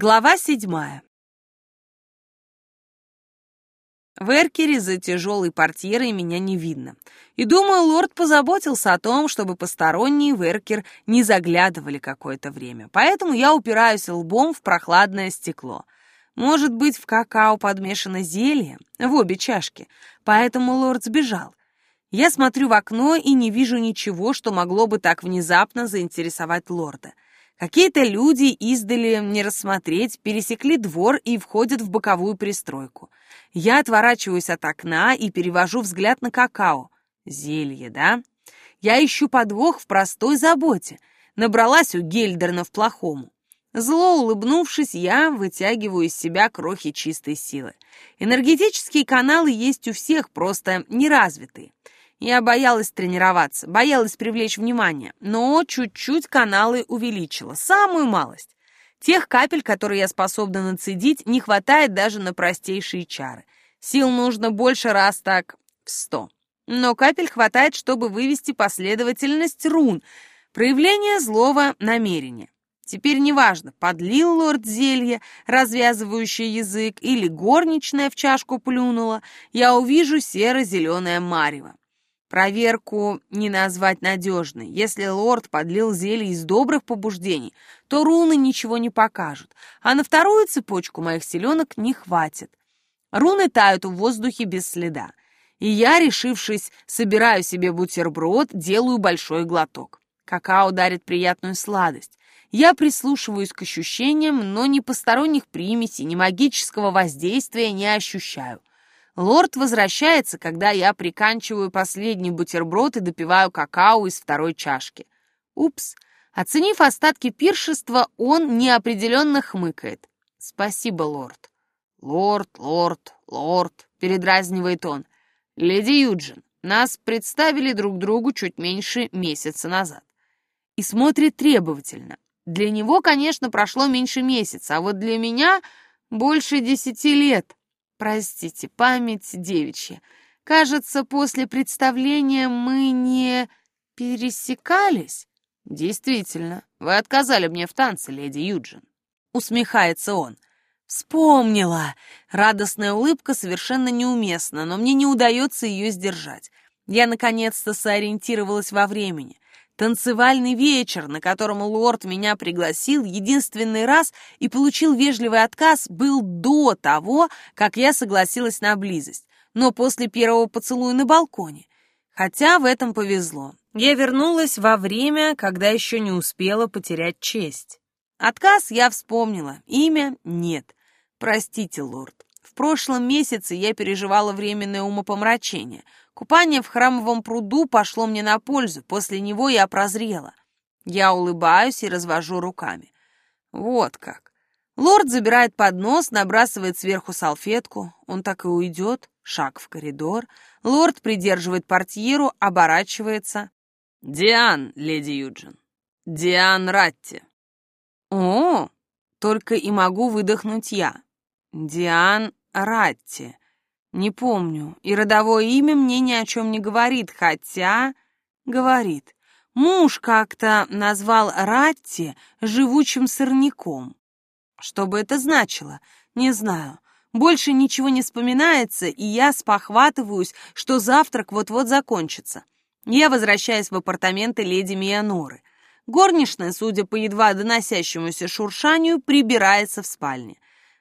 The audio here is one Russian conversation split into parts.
Глава седьмая. В Эркере за тяжелой портьерой меня не видно. И думаю, лорд позаботился о том, чтобы посторонние в Эркер не заглядывали какое-то время. Поэтому я упираюсь лбом в прохладное стекло. Может быть, в какао подмешано зелье в обе чашки, поэтому лорд сбежал. Я смотрю в окно и не вижу ничего, что могло бы так внезапно заинтересовать лорда. Какие-то люди издали не рассмотреть, пересекли двор и входят в боковую пристройку. Я отворачиваюсь от окна и перевожу взгляд на какао. Зелье, да? Я ищу подвох в простой заботе. Набралась у Гельдерна в плохому. Зло улыбнувшись, я вытягиваю из себя крохи чистой силы. Энергетические каналы есть у всех, просто неразвитые. Я боялась тренироваться, боялась привлечь внимание, но чуть-чуть каналы увеличила, самую малость. Тех капель, которые я способна нацедить, не хватает даже на простейшие чары. Сил нужно больше раз так в сто. Но капель хватает, чтобы вывести последовательность рун, проявление злого намерения. Теперь неважно, подлил лорд зелье, развязывающее язык, или горничная в чашку плюнула, я увижу серо-зеленое марево. Проверку не назвать надежной. Если лорд подлил зелье из добрых побуждений, то руны ничего не покажут, а на вторую цепочку моих селенок не хватит. Руны тают в воздухе без следа, и я, решившись, собираю себе бутерброд, делаю большой глоток. Какао дарит приятную сладость. Я прислушиваюсь к ощущениям, но ни посторонних примесей, ни магического воздействия не ощущаю. Лорд возвращается, когда я приканчиваю последний бутерброд и допиваю какао из второй чашки. Упс. Оценив остатки пиршества, он неопределенно хмыкает. «Спасибо, лорд». «Лорд, лорд, лорд», — передразнивает он. «Леди Юджин, нас представили друг другу чуть меньше месяца назад». И смотрит требовательно. Для него, конечно, прошло меньше месяца, а вот для меня больше десяти лет. Простите, память девичья. Кажется, после представления мы не пересекались. Действительно, вы отказали мне в танце, леди Юджин. Усмехается он. Вспомнила. Радостная улыбка совершенно неуместна, но мне не удается ее сдержать. Я наконец-то сориентировалась во времени. Танцевальный вечер, на котором лорд меня пригласил единственный раз и получил вежливый отказ, был до того, как я согласилась на близость, но после первого поцелуя на балконе. Хотя в этом повезло. Я вернулась во время, когда еще не успела потерять честь. Отказ я вспомнила, имя нет. Простите, лорд. В прошлом месяце я переживала временное умопомрачение — Купание в храмовом пруду пошло мне на пользу, после него я прозрела. Я улыбаюсь и развожу руками. Вот как. Лорд забирает поднос, набрасывает сверху салфетку. Он так и уйдет. Шаг в коридор. Лорд придерживает портьеру, оборачивается. «Диан, леди Юджин. Диан Ратти». «О, только и могу выдохнуть я. Диан Ратти. Не помню, и родовое имя мне ни о чем не говорит, хотя... Говорит. Муж как-то назвал Ратти живучим сорняком. Что бы это значило, не знаю. Больше ничего не вспоминается, и я спохватываюсь, что завтрак вот-вот закончится. Я возвращаюсь в апартаменты леди Мианоры. Горничная, судя по едва доносящемуся шуршанию, прибирается в спальне.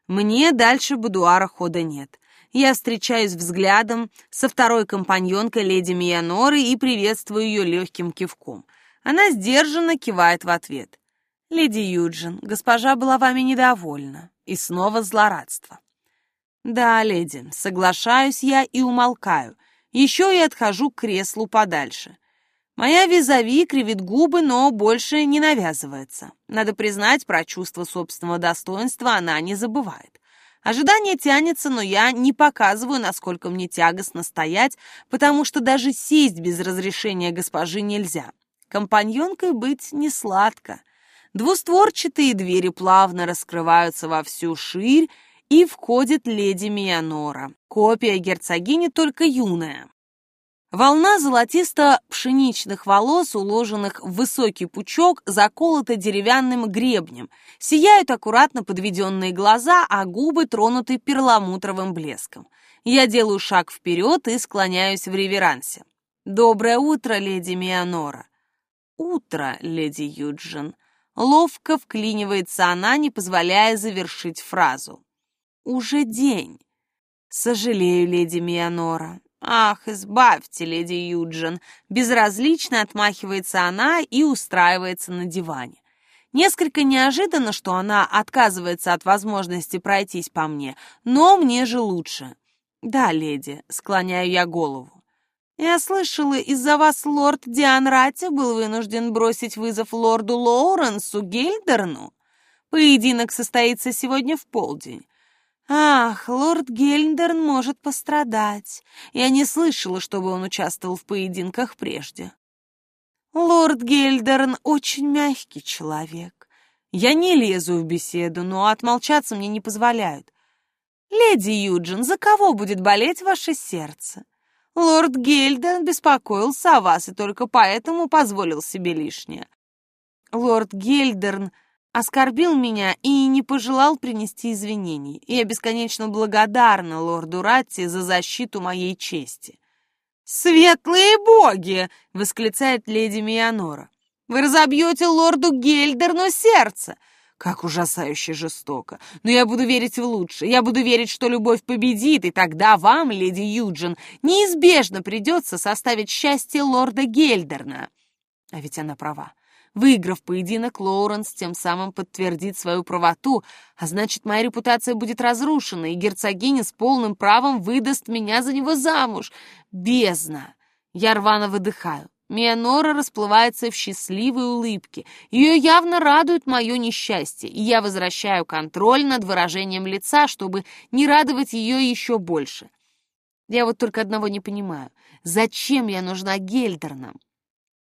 Мне дальше будуара хода нет я встречаюсь взглядом со второй компаньонкой леди Мияноры и приветствую ее легким кивком. Она сдержанно кивает в ответ. «Леди Юджин, госпожа была вами недовольна». И снова злорадство. «Да, леди, соглашаюсь я и умолкаю. Еще и отхожу к креслу подальше. Моя визави кривит губы, но больше не навязывается. Надо признать, про чувство собственного достоинства она не забывает. Ожидание тянется, но я не показываю, насколько мне тягостно стоять, потому что даже сесть без разрешения госпожи нельзя. Компаньонкой быть не сладко. Двустворчатые двери плавно раскрываются во всю ширь, и входит леди Мианора, копия герцогини, только юная. Волна золотисто-пшеничных волос, уложенных в высокий пучок, заколота деревянным гребнем. Сияют аккуратно подведенные глаза, а губы тронуты перламутровым блеском. Я делаю шаг вперед и склоняюсь в реверансе. «Доброе утро, леди Мианора». «Утро, леди Юджин». Ловко вклинивается она, не позволяя завершить фразу. «Уже день». «Сожалею, леди Мианора, «Ах, избавьте, леди Юджин!» Безразлично отмахивается она и устраивается на диване. Несколько неожиданно, что она отказывается от возможности пройтись по мне, но мне же лучше. «Да, леди», — склоняю я голову. «Я слышала, из-за вас лорд Диан Ратти был вынужден бросить вызов лорду Лоуренсу Гельдерну. Поединок состоится сегодня в полдень. Ах, лорд Гельндерн может пострадать. Я не слышала, чтобы он участвовал в поединках прежде. Лорд Гельдерн очень мягкий человек. Я не лезу в беседу, но отмолчаться мне не позволяют. Леди Юджин, за кого будет болеть ваше сердце? Лорд Гельдерн беспокоился о вас и только поэтому позволил себе лишнее. Лорд Гельдерн оскорбил меня и не пожелал принести извинений. Я бесконечно благодарна лорду Ратти за защиту моей чести. «Светлые боги!» — восклицает леди Мианора. «Вы разобьете лорду Гельдерну сердце!» Как ужасающе жестоко. Но я буду верить в лучшее. Я буду верить, что любовь победит, и тогда вам, леди Юджин, неизбежно придется составить счастье лорда Гельдерна. А ведь она права. Выиграв поединок, Лоуренс тем самым подтвердит свою правоту, а значит, моя репутация будет разрушена, и герцогиня с полным правом выдаст меня за него замуж. Бездна! Я рвано выдыхаю. Мианора расплывается в счастливой улыбке. Ее явно радует мое несчастье, и я возвращаю контроль над выражением лица, чтобы не радовать ее еще больше. Я вот только одного не понимаю. Зачем я нужна Гельдернам?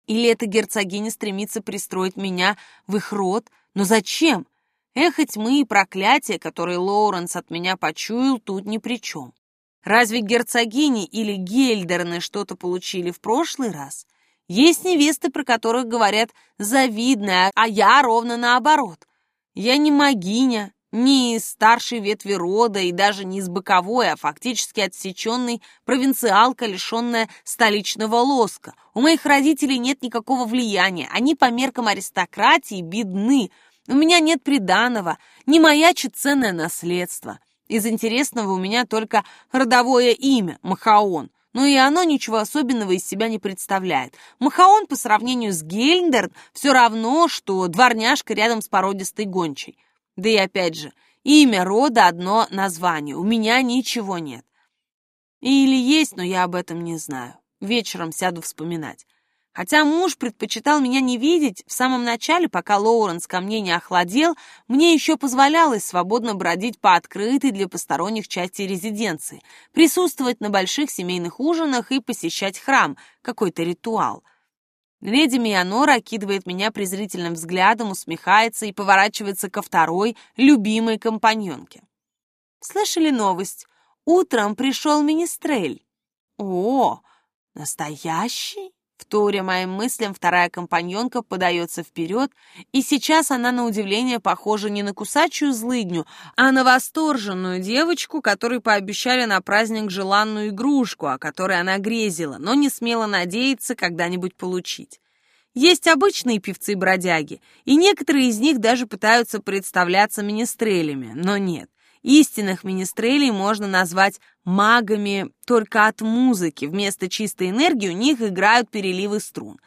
Или эта герцогиня стремится пристроить меня в их род? Но зачем? Эх, тьмы и проклятия, которые Лоуренс от меня почуял, тут ни при чем. Разве герцогини или гельдерны что-то получили в прошлый раз? Есть невесты, про которых говорят «завидная», а я ровно наоборот. Я не магиня, не из старшей ветви рода и даже не из боковой, а фактически отсеченной провинциалка, лишенная столичного лоска. У моих родителей нет никакого влияния, они по меркам аристократии бедны. У меня нет приданого, не маячит ценное наследство. Из интересного у меня только родовое имя – Махаон. Но и оно ничего особенного из себя не представляет. Махаон по сравнению с Гельндерн все равно, что дворняжка рядом с породистой гончей. Да и опять же, имя рода одно название, у меня ничего нет. Или есть, но я об этом не знаю. Вечером сяду вспоминать. Хотя муж предпочитал меня не видеть, в самом начале, пока Лоуренс ко мне не охладел, мне еще позволялось свободно бродить по открытой для посторонних части резиденции, присутствовать на больших семейных ужинах и посещать храм, какой-то ритуал. Леди Мианора окидывает меня презрительным взглядом, усмехается и поворачивается ко второй, любимой компаньонке. Слышали новость? Утром пришел министрель. О, настоящий? Вторя моим мыслям, вторая компаньонка подается вперед, и сейчас она, на удивление, похожа не на кусачую злыдню, а на восторженную девочку, которой пообещали на праздник желанную игрушку, о которой она грезила, но не смела надеяться когда-нибудь получить. Есть обычные певцы-бродяги, и некоторые из них даже пытаются представляться министрелями, но нет. Истинных министрелей можно назвать магами только от музыки. Вместо чистой энергии у них играют переливы струн.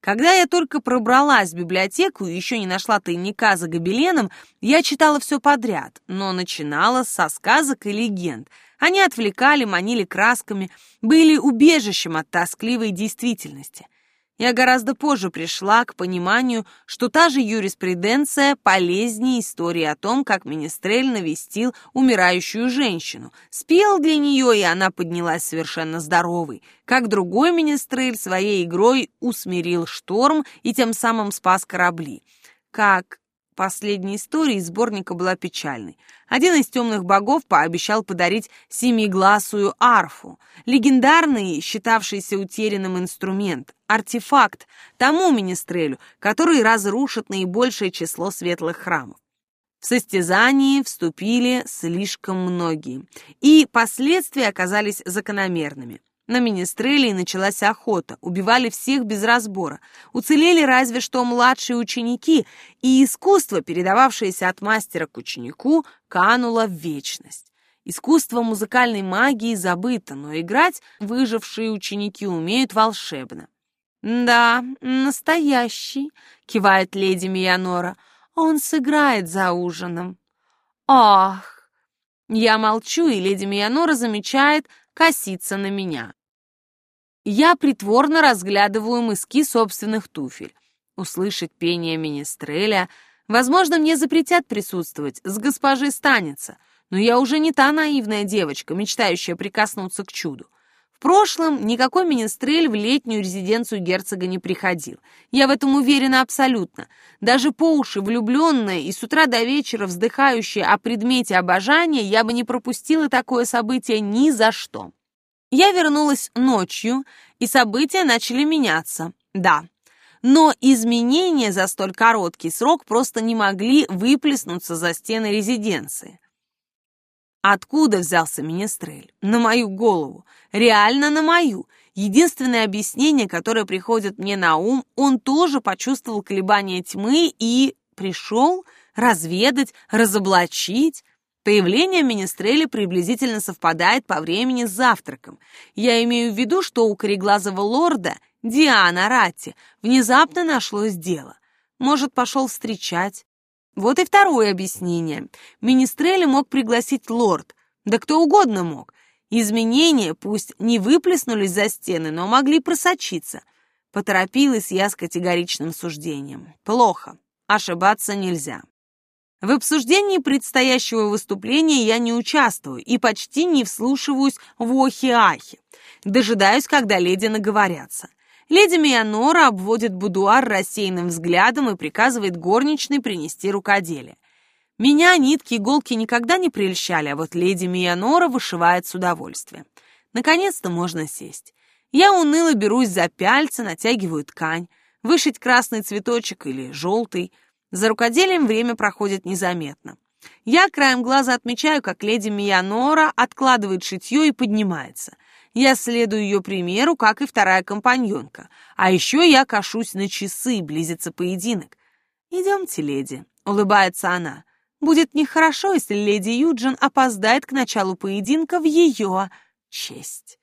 Когда я только пробралась в библиотеку и еще не нашла тайника за гобеленом, я читала все подряд, но начинала со сказок и легенд. Они отвлекали, манили красками, были убежищем от тоскливой действительности — я гораздо позже пришла к пониманию, что та же юриспруденция полезнее истории о том, как Министрель навестил умирающую женщину. Спел для нее, и она поднялась совершенно здоровой. Как другой Министрель своей игрой усмирил шторм и тем самым спас корабли. Как последней истории из сборника была печальной. Один из темных богов пообещал подарить семигласую арфу, легендарный, считавшийся утерянным инструмент, артефакт, тому министрелю, который разрушит наибольшее число светлых храмов. В состязании вступили слишком многие, и последствия оказались закономерными. На Министрелии началась охота, убивали всех без разбора. Уцелели разве что младшие ученики, и искусство, передававшееся от мастера к ученику, кануло в вечность. Искусство музыкальной магии забыто, но играть выжившие ученики умеют волшебно. «Да, настоящий», — кивает леди Миянора, — «он сыграет за ужином». «Ах!» Я молчу, и леди Миянора замечает, косится на меня. Я притворно разглядываю мыски собственных туфель. Услышать пение министреля. Возможно, мне запретят присутствовать, с госпожи станется. Но я уже не та наивная девочка, мечтающая прикоснуться к чуду. В прошлом никакой министрель в летнюю резиденцию герцога не приходил. Я в этом уверена абсолютно. Даже по уши влюбленная и с утра до вечера вздыхающая о предмете обожания, я бы не пропустила такое событие ни за что. Я вернулась ночью, и события начали меняться. Да, но изменения за столь короткий срок просто не могли выплеснуться за стены резиденции. Откуда взялся Министрель? На мою голову. Реально на мою. Единственное объяснение, которое приходит мне на ум, он тоже почувствовал колебания тьмы и пришел разведать, разоблачить. Появление Министрели приблизительно совпадает по времени с завтраком. Я имею в виду, что у кореглазого лорда Диана Ратти внезапно нашлось дело. Может, пошел встречать. Вот и второе объяснение. Министрели мог пригласить лорд, да кто угодно мог. Изменения пусть не выплеснулись за стены, но могли просочиться. Поторопилась я с категоричным суждением. Плохо. Ошибаться нельзя. В обсуждении предстоящего выступления я не участвую и почти не вслушиваюсь в охи-ахи. Дожидаюсь, когда леди наговорятся. Леди Мианора обводит будуар рассеянным взглядом и приказывает горничной принести рукоделие. Меня нитки иголки никогда не прельщали, а вот леди Мианора вышивает с удовольствием. Наконец-то можно сесть. Я уныло берусь за пяльца, натягиваю ткань. Вышить красный цветочек или желтый — за рукоделием время проходит незаметно. Я краем глаза отмечаю, как леди Миянора откладывает шитье и поднимается. Я следую ее примеру, как и вторая компаньонка. А еще я кашусь на часы, близится поединок. «Идемте, леди», — улыбается она. «Будет нехорошо, если леди Юджин опоздает к началу поединка в ее честь».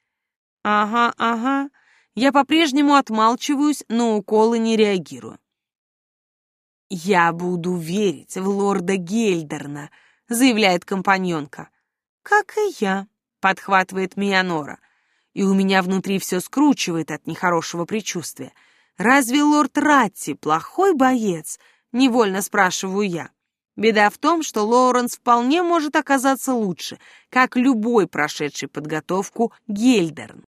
«Ага, ага». Я по-прежнему отмалчиваюсь, но уколы не реагирую. «Я буду верить в лорда Гельдерна», — заявляет компаньонка. «Как и я», — подхватывает Мианора. И у меня внутри все скручивает от нехорошего предчувствия. «Разве лорд Ратти плохой боец?» — невольно спрашиваю я. Беда в том, что Лоуренс вполне может оказаться лучше, как любой прошедший подготовку Гельдерн.